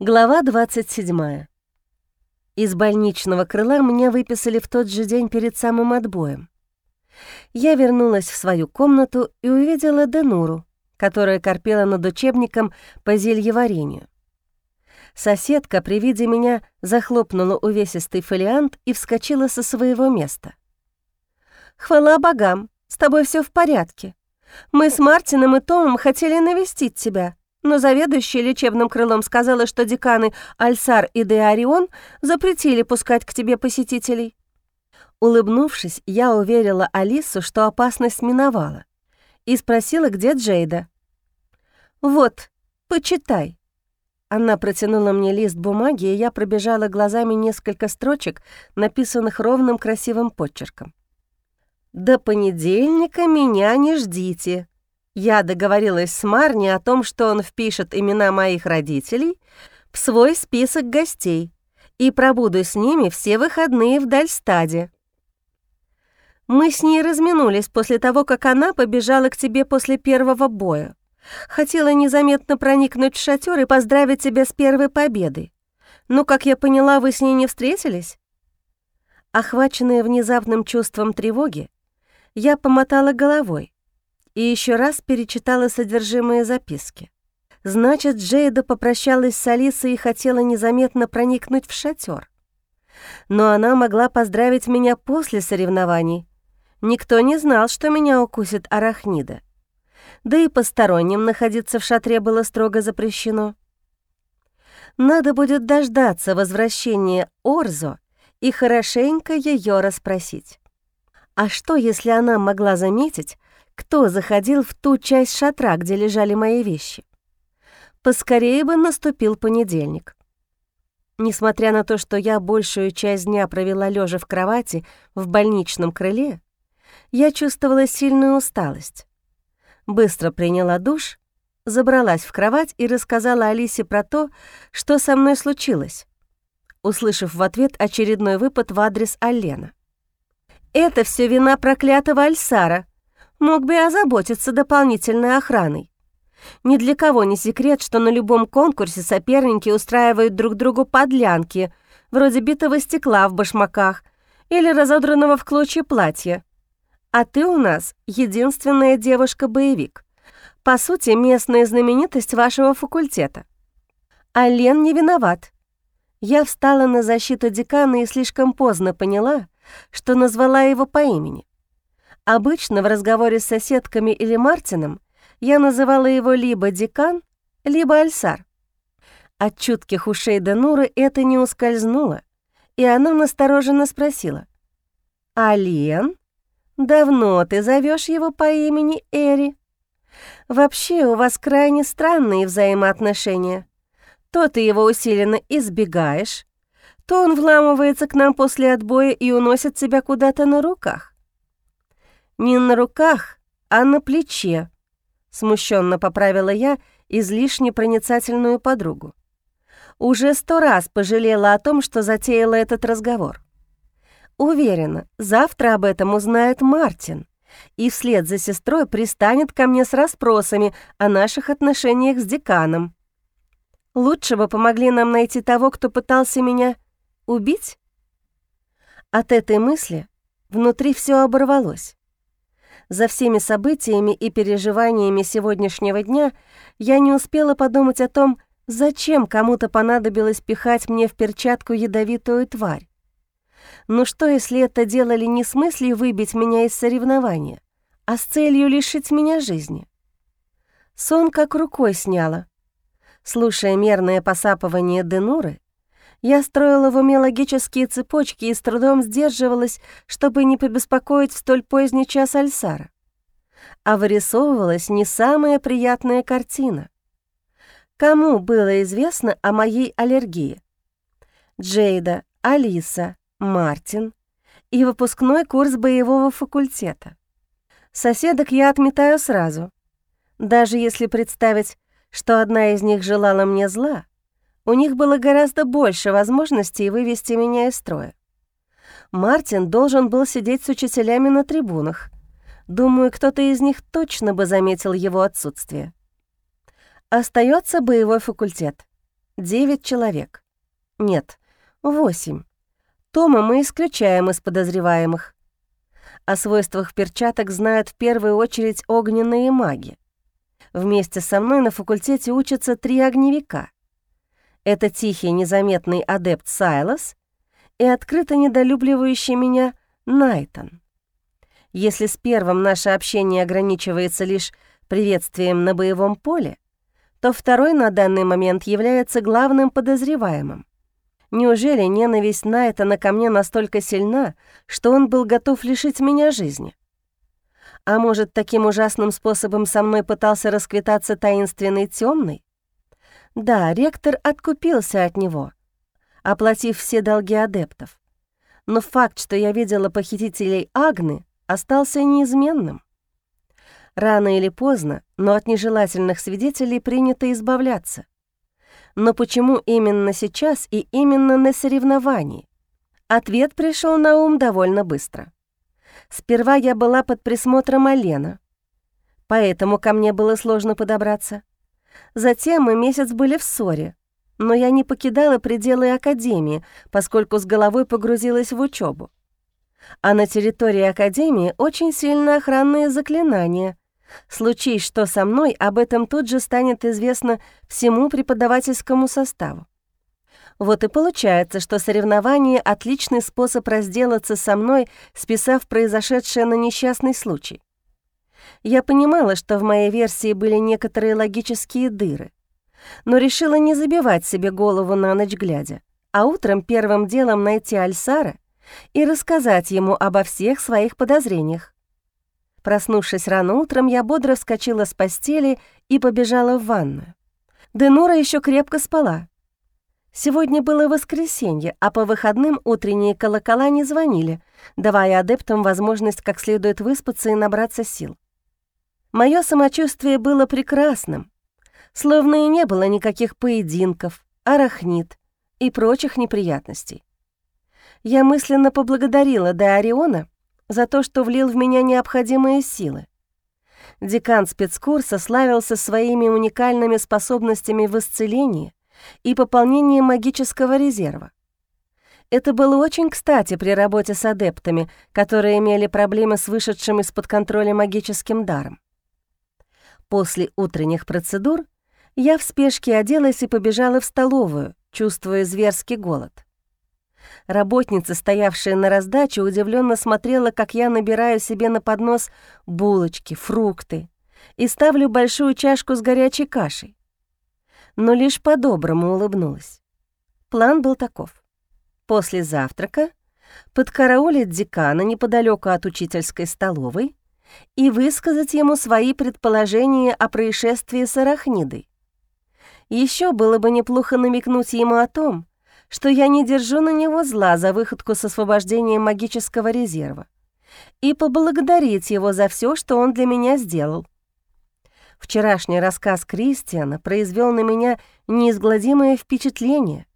Глава 27. Из больничного крыла меня выписали в тот же день перед самым отбоем. Я вернулась в свою комнату и увидела Денуру, которая корпела над учебником по зельеварению. Соседка при виде меня захлопнула увесистый фолиант и вскочила со своего места. «Хвала богам, с тобой все в порядке. Мы с Мартином и Томом хотели навестить тебя, но заведующая лечебным крылом сказала, что деканы Альсар и Деарион запретили пускать к тебе посетителей. Улыбнувшись, я уверила Алису, что опасность миновала, и спросила, где Джейда. «Вот, почитай». Она протянула мне лист бумаги, и я пробежала глазами несколько строчек, написанных ровным красивым почерком. «До понедельника меня не ждите. Я договорилась с Марни о том, что он впишет имена моих родителей в свой список гостей и пробуду с ними все выходные в Дальстаде. Мы с ней разминулись после того, как она побежала к тебе после первого боя. Хотела незаметно проникнуть в шатер и поздравить тебя с первой победой. Но, как я поняла, вы с ней не встретились? Охваченная внезапным чувством тревоги, я помотала головой и еще раз перечитала содержимое записки. Значит, Джейда попрощалась с Алисой и хотела незаметно проникнуть в шатер. Но она могла поздравить меня после соревнований. Никто не знал, что меня укусит арахнида. Да и посторонним находиться в шатре было строго запрещено. Надо будет дождаться возвращения Орзо и хорошенько ее расспросить. А что, если она могла заметить, кто заходил в ту часть шатра, где лежали мои вещи. Поскорее бы наступил понедельник. Несмотря на то, что я большую часть дня провела лежа в кровати в больничном крыле, я чувствовала сильную усталость. Быстро приняла душ, забралась в кровать и рассказала Алисе про то, что со мной случилось, услышав в ответ очередной выпад в адрес Аллена. «Это все вина проклятого Альсара», мог бы и озаботиться дополнительной охраной. Ни для кого не секрет, что на любом конкурсе соперники устраивают друг другу подлянки, вроде битого стекла в башмаках или разодранного в клочья платья. А ты у нас единственная девушка-боевик. По сути, местная знаменитость вашего факультета. А Лен не виноват. Я встала на защиту декана и слишком поздно поняла, что назвала его по имени. Обычно в разговоре с соседками или Мартином я называла его либо декан, либо альсар. От чутких ушей Денуры это не ускользнуло, и она настороженно спросила. «Ален, давно ты зовешь его по имени Эри? Вообще у вас крайне странные взаимоотношения. То ты его усиленно избегаешь, то он вламывается к нам после отбоя и уносит тебя куда-то на руках. «Не на руках, а на плече», — смущенно поправила я излишне проницательную подругу. Уже сто раз пожалела о том, что затеяла этот разговор. Уверена, завтра об этом узнает Мартин и вслед за сестрой пристанет ко мне с расспросами о наших отношениях с деканом. Лучше бы помогли нам найти того, кто пытался меня убить? От этой мысли внутри все оборвалось. За всеми событиями и переживаниями сегодняшнего дня я не успела подумать о том, зачем кому-то понадобилось пихать мне в перчатку ядовитую тварь. Ну что, если это делали не с мыслью выбить меня из соревнования, а с целью лишить меня жизни? Сон как рукой сняла. Слушая мерное посапывание Денуры, я строила в уме логические цепочки и с трудом сдерживалась, чтобы не побеспокоить в столь поздний час Альсара. А вырисовывалась не самая приятная картина. Кому было известно о моей аллергии? Джейда, Алиса, Мартин и выпускной курс боевого факультета. Соседок я отметаю сразу. Даже если представить, что одна из них желала мне зла, у них было гораздо больше возможностей вывести меня из строя. Мартин должен был сидеть с учителями на трибунах. Думаю, кто-то из них точно бы заметил его отсутствие. Остается боевой факультет. девять человек. Нет, восемь. Тома мы исключаем из подозреваемых. О свойствах перчаток знают в первую очередь огненные маги. Вместе со мной на факультете учатся три огневика. Это тихий, незаметный адепт Сайлос и открыто недолюбливающий меня Найтон. Если с первым наше общение ограничивается лишь приветствием на боевом поле, то второй на данный момент является главным подозреваемым. Неужели ненависть Найтона ко мне настолько сильна, что он был готов лишить меня жизни? А может, таким ужасным способом со мной пытался расквитаться таинственный темный? Да, ректор откупился от него, оплатив все долги адептов. Но факт, что я видела похитителей Агны, остался неизменным. Рано или поздно, но от нежелательных свидетелей принято избавляться. Но почему именно сейчас и именно на соревновании? Ответ пришел на ум довольно быстро. Сперва я была под присмотром Алена, поэтому ко мне было сложно подобраться. Затем мы месяц были в ссоре, но я не покидала пределы Академии, поскольку с головой погрузилась в учебу. А на территории Академии очень сильно охранные заклинания. Случись что со мной, об этом тут же станет известно всему преподавательскому составу. Вот и получается, что соревнование — отличный способ разделаться со мной, списав произошедшее на несчастный случай. Я понимала, что в моей версии были некоторые логические дыры, но решила не забивать себе голову на ночь глядя, а утром первым делом найти Альсара и рассказать ему обо всех своих подозрениях. Проснувшись рано утром, я бодро вскочила с постели и побежала в ванную. Денура еще крепко спала. Сегодня было воскресенье, а по выходным утренние колокола не звонили, давая адептам возможность как следует выспаться и набраться сил. Мое самочувствие было прекрасным, словно и не было никаких поединков, арахнит и прочих неприятностей. Я мысленно поблагодарила Деориона за то, что влил в меня необходимые силы. Декан спецкурса славился своими уникальными способностями в исцелении и пополнении магического резерва. Это было очень кстати при работе с адептами, которые имели проблемы с вышедшим из-под контроля магическим даром. После утренних процедур я в спешке оделась и побежала в столовую, чувствуя зверский голод. Работница, стоявшая на раздаче, удивленно смотрела, как я набираю себе на поднос булочки, фрукты и ставлю большую чашку с горячей кашей. Но лишь по-доброму улыбнулась. План был таков. После завтрака подкараулить декана неподалеку от учительской столовой и высказать ему свои предположения о происшествии с Арахнидой. Еще было бы неплохо намекнуть ему о том, что я не держу на него зла за выходку с освобождением магического резерва и поблагодарить его за все, что он для меня сделал. Вчерашний рассказ Кристиана произвел на меня неизгладимое впечатление,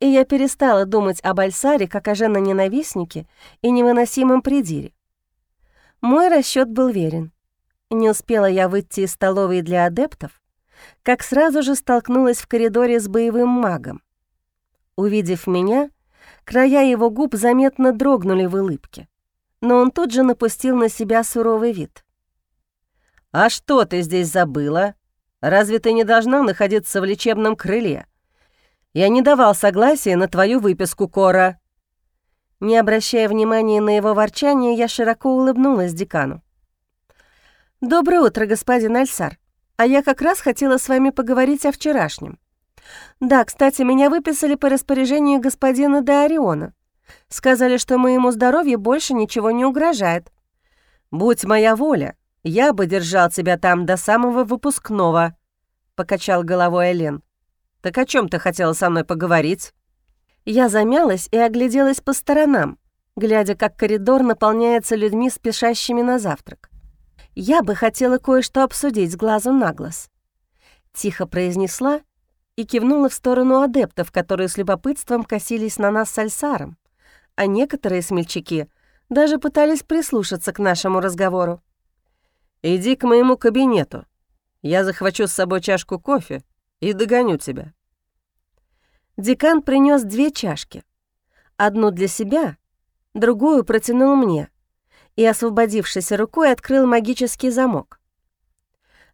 и я перестала думать об Альсаре как о женоненавистнике и невыносимом придире. Мой расчет был верен. Не успела я выйти из столовой для адептов, как сразу же столкнулась в коридоре с боевым магом. Увидев меня, края его губ заметно дрогнули в улыбке, но он тут же напустил на себя суровый вид. «А что ты здесь забыла? Разве ты не должна находиться в лечебном крыле? Я не давал согласия на твою выписку, Кора». Не обращая внимания на его ворчание, я широко улыбнулась декану. «Доброе утро, господин Альсар. А я как раз хотела с вами поговорить о вчерашнем. Да, кстати, меня выписали по распоряжению господина Деориона. Сказали, что моему здоровью больше ничего не угрожает. «Будь моя воля, я бы держал тебя там до самого выпускного», — покачал головой Элен. «Так о чем ты хотела со мной поговорить?» Я замялась и огляделась по сторонам, глядя, как коридор наполняется людьми, спешащими на завтрак. «Я бы хотела кое-что обсудить с глазу на глаз», — тихо произнесла и кивнула в сторону адептов, которые с любопытством косились на нас с Альсаром, а некоторые смельчаки даже пытались прислушаться к нашему разговору. «Иди к моему кабинету. Я захвачу с собой чашку кофе и догоню тебя». Декан принес две чашки. Одну для себя, другую протянул мне и, освободившись рукой, открыл магический замок.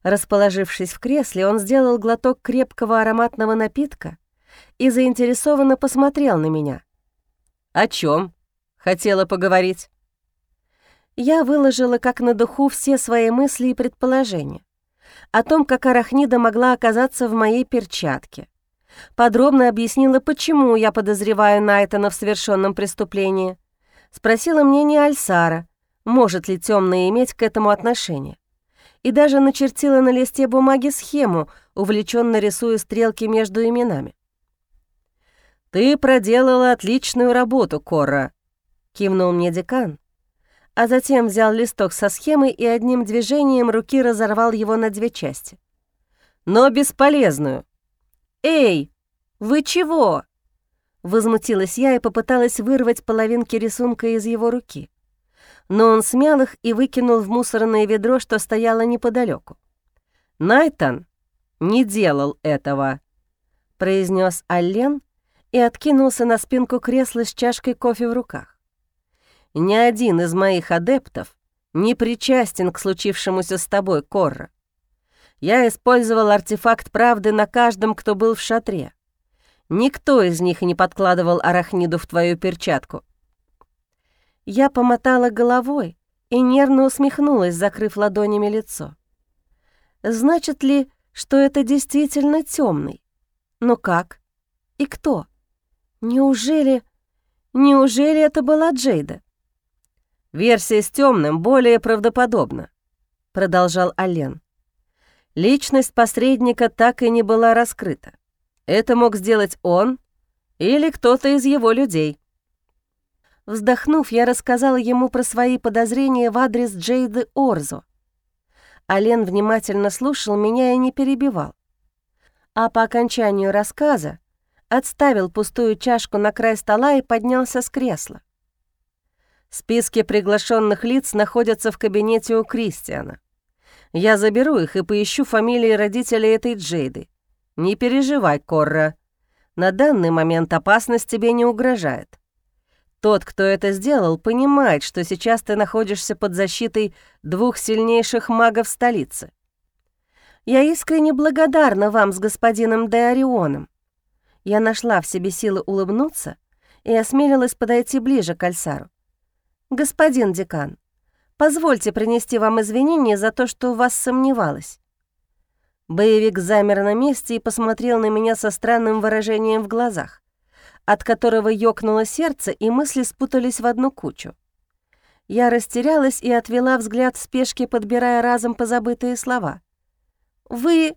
Расположившись в кресле, он сделал глоток крепкого ароматного напитка и заинтересованно посмотрел на меня. «О чем? Хотела поговорить?» Я выложила как на духу все свои мысли и предположения о том, как арахнида могла оказаться в моей перчатке. Подробно объяснила, почему я подозреваю Найтона в совершенном преступлении. Спросила мнение Альсара, может ли темное иметь к этому отношение. И даже начертила на листе бумаги схему, увлеченно рисуя стрелки между именами. «Ты проделала отличную работу, Кора», — кивнул мне декан, а затем взял листок со схемой и одним движением руки разорвал его на две части. «Но бесполезную». «Эй, вы чего?» Возмутилась я и попыталась вырвать половинки рисунка из его руки. Но он смял их и выкинул в мусорное ведро, что стояло неподалеку. «Найтон не делал этого», — произнес Аллен и откинулся на спинку кресла с чашкой кофе в руках ни один из моих адептов не причастен к случившемуся с тобой, Корра. Я использовал артефакт правды на каждом, кто был в шатре. Никто из них не подкладывал арахниду в твою перчатку. Я помотала головой и нервно усмехнулась, закрыв ладонями лицо. Значит ли, что это действительно темный? Но как? И кто? Неужели... Неужели это была Джейда? Версия с темным более правдоподобна, продолжал Ален. Личность посредника так и не была раскрыта. Это мог сделать он или кто-то из его людей. Вздохнув, я рассказала ему про свои подозрения в адрес Джейды Орзо. Ален внимательно слушал меня и не перебивал. А по окончанию рассказа отставил пустую чашку на край стола и поднялся с кресла. Списки приглашенных лиц находятся в кабинете у Кристиана. Я заберу их и поищу фамилии родителей этой Джейды. Не переживай, Корра. На данный момент опасность тебе не угрожает. Тот, кто это сделал, понимает, что сейчас ты находишься под защитой двух сильнейших магов столицы. Я искренне благодарна вам с господином Деорионом. Я нашла в себе силы улыбнуться и осмелилась подойти ближе к Альсару. «Господин декан, позвольте принести вам извинения за то, что у вас сомневалась». Боевик замер на месте и посмотрел на меня со странным выражением в глазах, от которого ёкнуло сердце, и мысли спутались в одну кучу. Я растерялась и отвела взгляд в спешке, подбирая разом позабытые слова. «Вы...»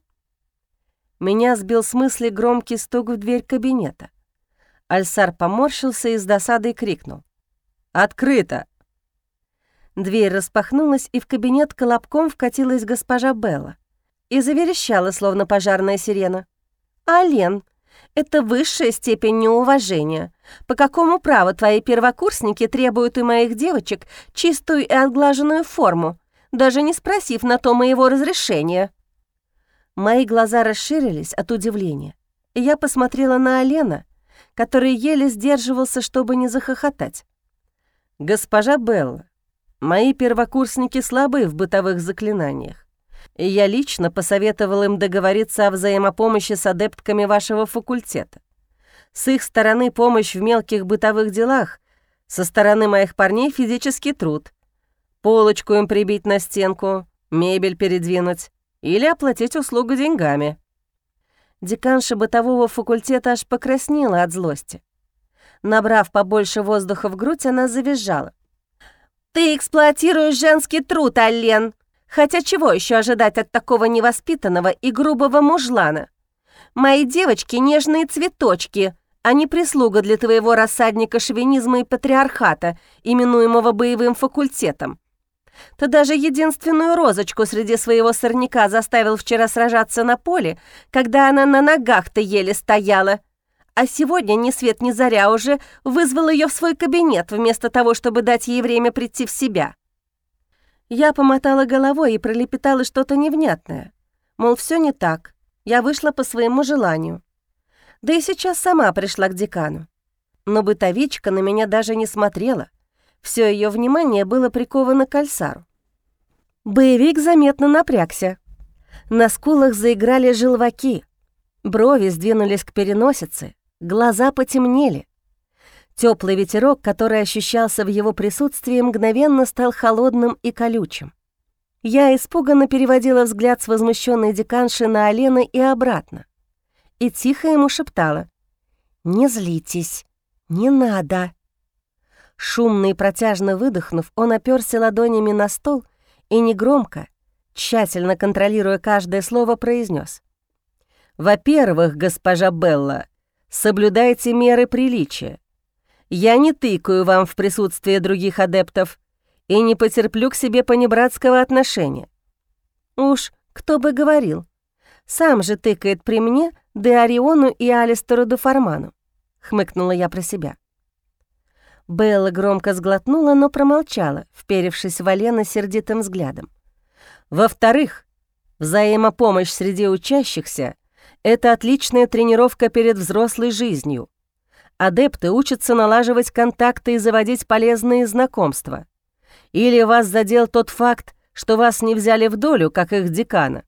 Меня сбил с мысли громкий стук в дверь кабинета. Альсар поморщился и с досадой крикнул. «Открыто!» Дверь распахнулась, и в кабинет колобком вкатилась госпожа Белла и заверещала, словно пожарная сирена. «Ален, это высшая степень неуважения. По какому праву твои первокурсники требуют у моих девочек чистую и отглаженную форму, даже не спросив на то моего разрешения?» Мои глаза расширились от удивления, и я посмотрела на Алена, который еле сдерживался, чтобы не захохотать. «Госпожа Белла, мои первокурсники слабы в бытовых заклинаниях, и я лично посоветовал им договориться о взаимопомощи с адептками вашего факультета. С их стороны помощь в мелких бытовых делах, со стороны моих парней физический труд. Полочку им прибить на стенку, мебель передвинуть или оплатить услугу деньгами». Деканша бытового факультета аж покраснела от злости. Набрав побольше воздуха в грудь, она завизжала. «Ты эксплуатируешь женский труд, Аллен! Хотя чего еще ожидать от такого невоспитанного и грубого мужлана? Мои девочки — нежные цветочки, а не прислуга для твоего рассадника шовинизма и патриархата, именуемого боевым факультетом. Ты даже единственную розочку среди своего сорняка заставил вчера сражаться на поле, когда она на ногах-то еле стояла а сегодня ни свет ни заря уже вызвал ее в свой кабинет, вместо того, чтобы дать ей время прийти в себя. Я помотала головой и пролепетала что-то невнятное. Мол, все не так, я вышла по своему желанию. Да и сейчас сама пришла к декану. Но бытовичка на меня даже не смотрела. Все ее внимание было приковано к Альсару. Боевик заметно напрягся. На скулах заиграли желваки, брови сдвинулись к переносице, глаза потемнели. Теплый ветерок, который ощущался в его присутствии, мгновенно стал холодным и колючим. Я испуганно переводила взгляд с возмущенной деканши на Алена и обратно. И тихо ему шептала. «Не злитесь, не надо». Шумно и протяжно выдохнув, он оперся ладонями на стол и негромко, тщательно контролируя каждое слово, произнес: «Во-первых, госпожа Белла, соблюдайте меры приличия. Я не тыкаю вам в присутствии других адептов и не потерплю к себе понебратского отношения. Уж кто бы говорил, сам же тыкает при мне Деориону и Алистеру Дуфарману», — хмыкнула я про себя. Белла громко сглотнула, но промолчала, вперевшись в Алена сердитым взглядом. Во-вторых, взаимопомощь среди учащихся — это отличная тренировка перед взрослой жизнью. Адепты учатся налаживать контакты и заводить полезные знакомства. Или вас задел тот факт, что вас не взяли в долю, как их декана.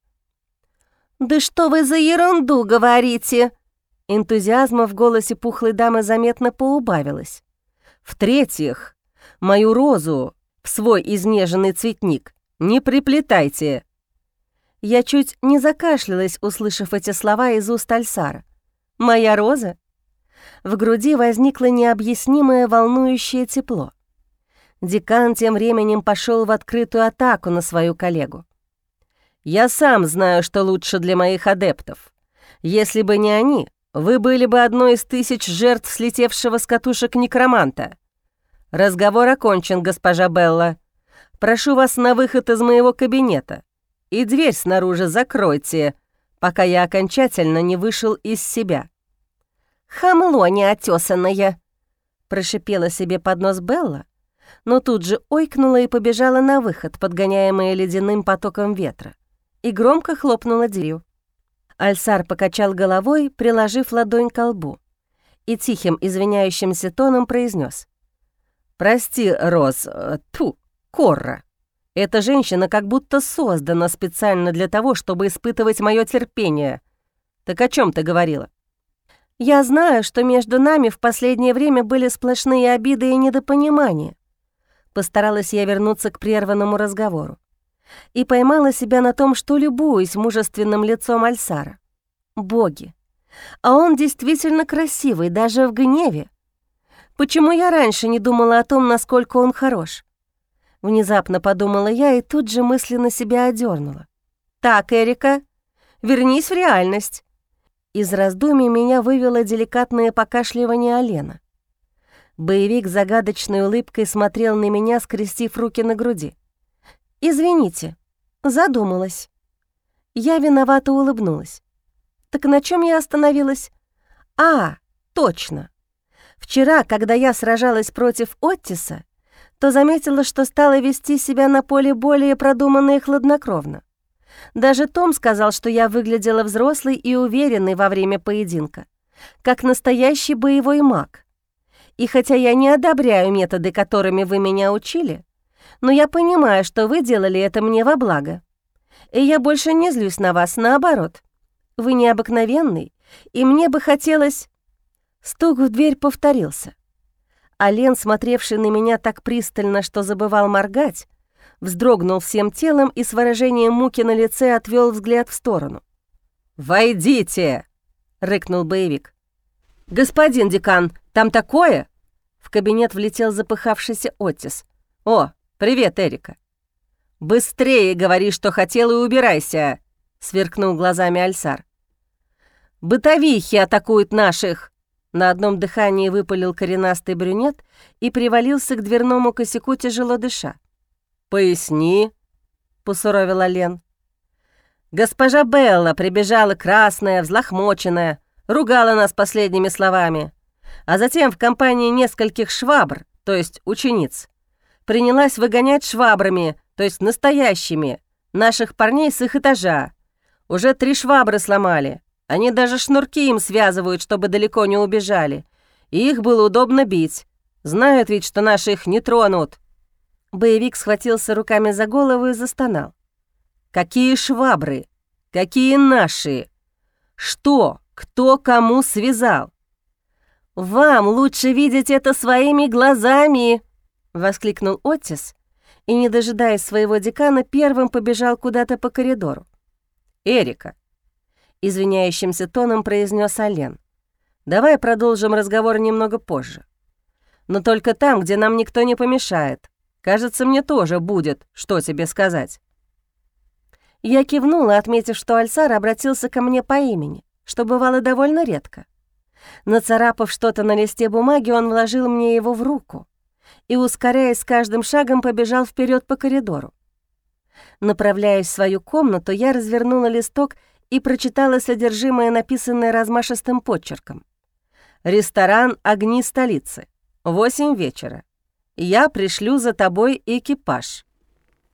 «Да что вы за ерунду говорите?» Энтузиазма в голосе пухлой дамы заметно поубавилось. «В-третьих, мою розу в свой изнеженный цветник не приплетайте!» Я чуть не закашлялась, услышав эти слова из уст Альсара. «Моя роза?» В груди возникло необъяснимое волнующее тепло. Декан тем временем пошел в открытую атаку на свою коллегу. «Я сам знаю, что лучше для моих адептов. Если бы не они, вы были бы одной из тысяч жертв слетевшего с катушек некроманта. Разговор окончен, госпожа Белла. Прошу вас на выход из моего кабинета. И дверь снаружи закройте, пока я окончательно не вышел из себя». «Хамло неотесанное!» — прошипела себе под нос Белла, но тут же ойкнула и побежала на выход, подгоняемая ледяным потоком ветра, и громко хлопнула дверью. Альсар покачал головой, приложив ладонь к лбу, и тихим извиняющимся тоном произнес: «Прости, Роз, э, ту, Корра. Эта женщина как будто создана специально для того, чтобы испытывать мое терпение. Так о чем ты говорила? Я знаю, что между нами в последнее время были сплошные обиды и недопонимания. Постаралась я вернуться к прерванному разговору и поймала себя на том, что любуюсь мужественным лицом Альсара. Боги! А он действительно красивый, даже в гневе. Почему я раньше не думала о том, насколько он хорош? Внезапно подумала я и тут же мысленно себя одернула. «Так, Эрика, вернись в реальность». Из раздумий меня вывело деликатное покашливание Алена. Боевик загадочной улыбкой смотрел на меня, скрестив руки на груди. «Извините, задумалась». Я виновато улыбнулась. «Так на чем я остановилась?» «А, точно. Вчера, когда я сражалась против Оттиса, то заметила, что стала вести себя на поле более продуманно и хладнокровно. Даже Том сказал, что я выглядела взрослой и уверенной во время поединка, как настоящий боевой маг. И хотя я не одобряю методы, которыми вы меня учили, но я понимаю, что вы делали это мне во благо. И я больше не злюсь на вас, наоборот. Вы необыкновенный, и мне бы хотелось...» Стук в дверь повторился. А Лен, смотревший на меня так пристально, что забывал моргать, вздрогнул всем телом и с выражением муки на лице отвел взгляд в сторону. «Войдите!» — рыкнул боевик. «Господин декан, там такое?» В кабинет влетел запыхавшийся Отис. «О, привет, Эрика!» «Быстрее говори, что хотел, и убирайся!» — сверкнул глазами Альсар. «Бытовихи атакуют наших!» На одном дыхании выпалил коренастый брюнет и привалился к дверному косяку, тяжело дыша. «Поясни», — посуровила Лен. «Госпожа Белла прибежала красная, взлохмоченная, ругала нас последними словами, а затем в компании нескольких швабр, то есть учениц, принялась выгонять швабрами, то есть настоящими, наших парней с их этажа. Уже три швабры сломали, Они даже шнурки им связывают, чтобы далеко не убежали. И их было удобно бить. Знают ведь, что наши их не тронут». Боевик схватился руками за голову и застонал. «Какие швабры? Какие наши? Что? Кто кому связал?» «Вам лучше видеть это своими глазами!» — воскликнул Оттис и, не дожидаясь своего декана, первым побежал куда-то по коридору. «Эрика», — извиняющимся тоном произнес Ален, «давай продолжим разговор немного позже. Но только там, где нам никто не помешает. Кажется, мне тоже будет, что тебе сказать». Я кивнула, отметив, что Альсар обратился ко мне по имени, что бывало довольно редко. Нацарапав что-то на листе бумаги, он вложил мне его в руку и, ускоряясь с каждым шагом, побежал вперед по коридору. Направляясь в свою комнату, я развернула листок и прочитала содержимое, написанное размашистым почерком. «Ресторан «Огни столицы». Восемь вечера. Я пришлю за тобой экипаж.